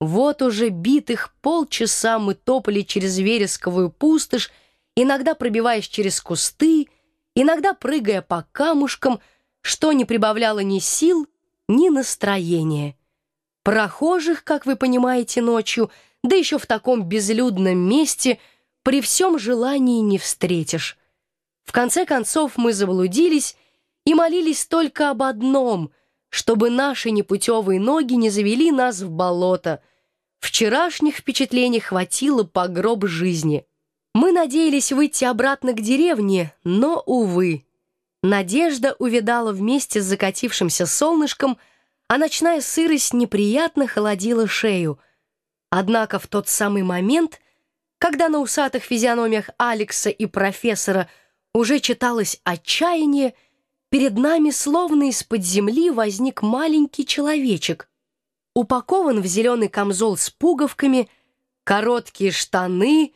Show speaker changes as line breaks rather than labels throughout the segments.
Вот уже битых полчаса мы топали через вересковую пустошь, иногда пробиваясь через кусты, иногда прыгая по камушкам, что не прибавляло ни сил, ни настроения. Прохожих, как вы понимаете, ночью, да еще в таком безлюдном месте, при всем желании не встретишь. В конце концов мы заблудились и молились только об одном — чтобы наши непутевые ноги не завели нас в болото. Вчерашних впечатлений хватило по гроб жизни. Мы надеялись выйти обратно к деревне, но, увы. Надежда увидала вместе с закатившимся солнышком, а ночная сырость неприятно холодила шею. Однако в тот самый момент, когда на усатых физиономиях Алекса и профессора уже читалось отчаяние, Перед нами словно из-под земли возник маленький человечек. Упакован в зеленый камзол с пуговками, короткие штаны,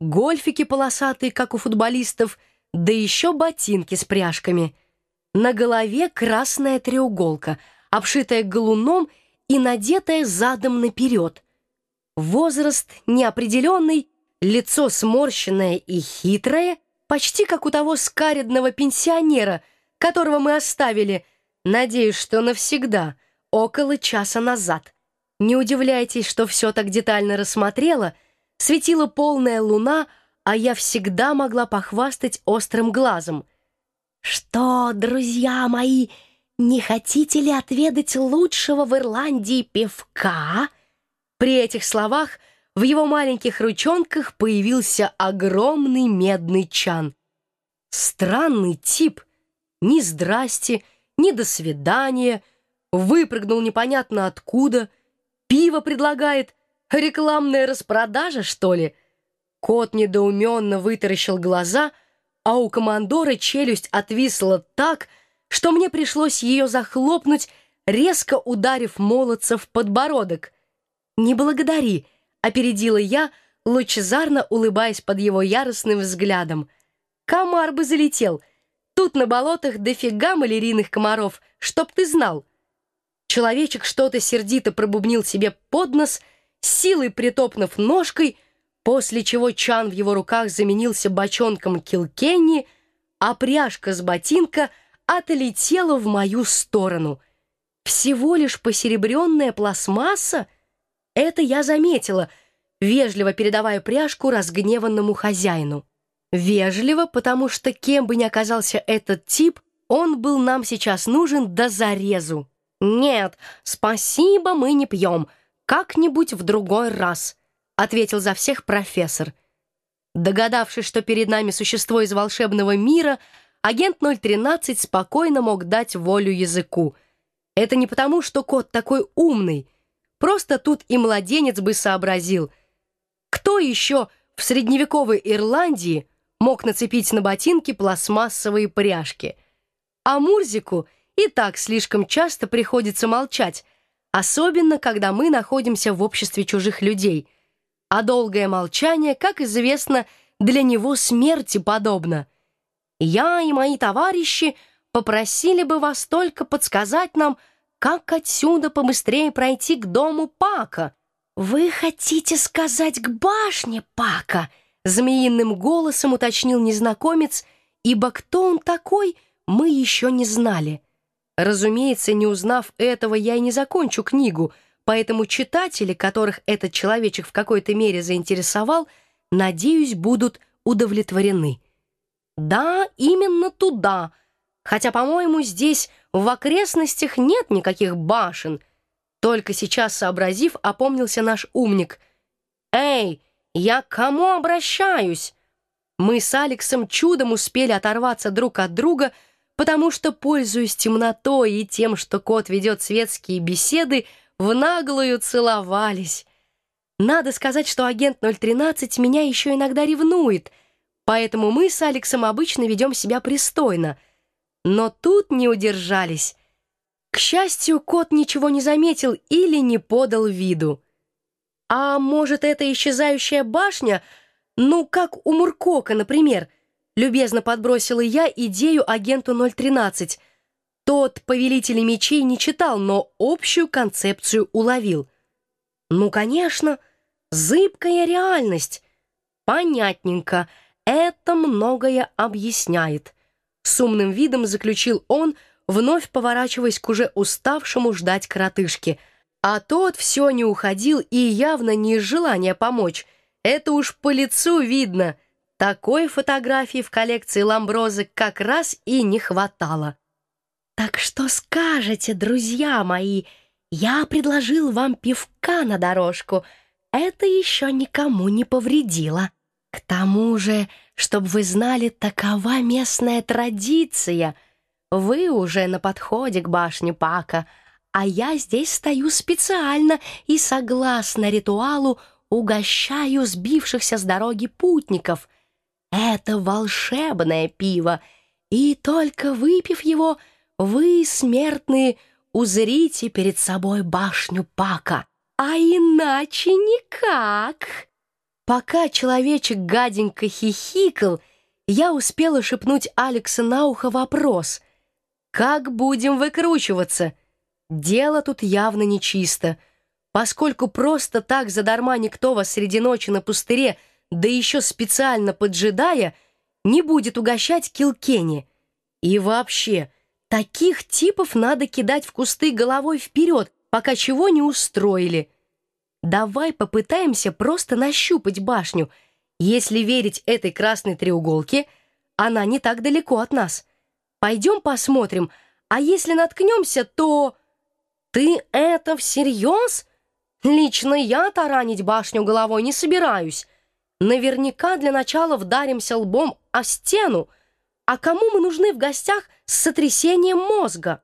гольфики полосатые, как у футболистов, да еще ботинки с пряжками. На голове красная треуголка, обшитая галуном и надетая задом наперед. Возраст неопределенный, лицо сморщенное и хитрое, почти как у того скаредного пенсионера — которого мы оставили, надеюсь, что навсегда, около часа назад. Не удивляйтесь, что все так детально рассмотрела, светила полная луна, а я всегда могла похвастать острым глазом. «Что, друзья мои, не хотите ли отведать лучшего в Ирландии пивка?» При этих словах в его маленьких ручонках появился огромный медный чан. Странный тип — ни здрасте, ни до свидания, выпрыгнул непонятно откуда, пиво предлагает, рекламная распродажа, что ли? Кот недоуменно вытаращил глаза, а у командора челюсть отвисла так, что мне пришлось ее захлопнуть, резко ударив молодца в подбородок. «Не благодари», — опередила я, лучезарно улыбаясь под его яростным взглядом. «Комар бы залетел», — Тут на болотах дофига малярийных комаров, чтоб ты знал. Человечек что-то сердито пробубнил себе под нос, силой притопнув ножкой, после чего чан в его руках заменился бочонком килкенни, а пряжка с ботинка отлетела в мою сторону. Всего лишь посеребренная пластмасса? Это я заметила, вежливо передавая пряжку разгневанному хозяину. Вежливо, потому что кем бы ни оказался этот тип, он был нам сейчас нужен до зарезу. «Нет, спасибо, мы не пьем. Как-нибудь в другой раз», — ответил за всех профессор. Догадавшись, что перед нами существо из волшебного мира, агент 013 спокойно мог дать волю языку. Это не потому, что кот такой умный. Просто тут и младенец бы сообразил. Кто еще в средневековой Ирландии — мог нацепить на ботинки пластмассовые пряжки. А Мурзику и так слишком часто приходится молчать, особенно когда мы находимся в обществе чужих людей. А долгое молчание, как известно, для него смерти подобно. Я и мои товарищи попросили бы вас только подсказать нам, как отсюда побыстрее пройти к дому Пака. Вы хотите сказать к башне Пака? Змеиным голосом уточнил незнакомец, ибо кто он такой, мы еще не знали. Разумеется, не узнав этого, я и не закончу книгу, поэтому читатели, которых этот человечек в какой-то мере заинтересовал, надеюсь, будут удовлетворены. Да, именно туда, хотя, по-моему, здесь в окрестностях нет никаких башен. Только сейчас, сообразив, опомнился наш умник. «Эй, «Я к кому обращаюсь?» Мы с Алексом чудом успели оторваться друг от друга, потому что, пользуясь темнотой и тем, что кот ведет светские беседы, в наглую целовались. Надо сказать, что агент 013 меня еще иногда ревнует, поэтому мы с Алексом обычно ведем себя пристойно. Но тут не удержались. К счастью, кот ничего не заметил или не подал виду. А может, это исчезающая башня? Ну, как у Муркока, например. Любезно подбросила я идею агенту 013. Тот «Повелитель мечей» не читал, но общую концепцию уловил. Ну, конечно, зыбкая реальность. Понятненько, это многое объясняет. С умным видом заключил он, вновь поворачиваясь к уже уставшему ждать коротышке. А тот все не уходил и явно не из желания помочь. Это уж по лицу видно. Такой фотографии в коллекции Ламброзы как раз и не хватало. «Так что скажете, друзья мои? Я предложил вам пивка на дорожку. Это еще никому не повредило. К тому же, чтобы вы знали, такова местная традиция. Вы уже на подходе к башне Пака, а я здесь стою специально и, согласно ритуалу, угощаю сбившихся с дороги путников. Это волшебное пиво, и только выпив его — вы, смертные, узрите перед собой башню Пака, а иначе никак. Пока человечек гаденько хихикал, я успела шепнуть Алекса на ухо вопрос. «Как будем выкручиваться?» Дело тут явно нечисто, поскольку просто так задарма никто вас среди ночи на пустыре, да еще специально поджидая, не будет угощать Килкени. И вообще, Таких типов надо кидать в кусты головой вперед, пока чего не устроили. Давай попытаемся просто нащупать башню. Если верить этой красной треуголке, она не так далеко от нас. Пойдем посмотрим, а если наткнемся, то... Ты это всерьез? Лично я таранить башню головой не собираюсь. Наверняка для начала вдаримся лбом о стену, а кому мы нужны в гостях с сотрясением мозга?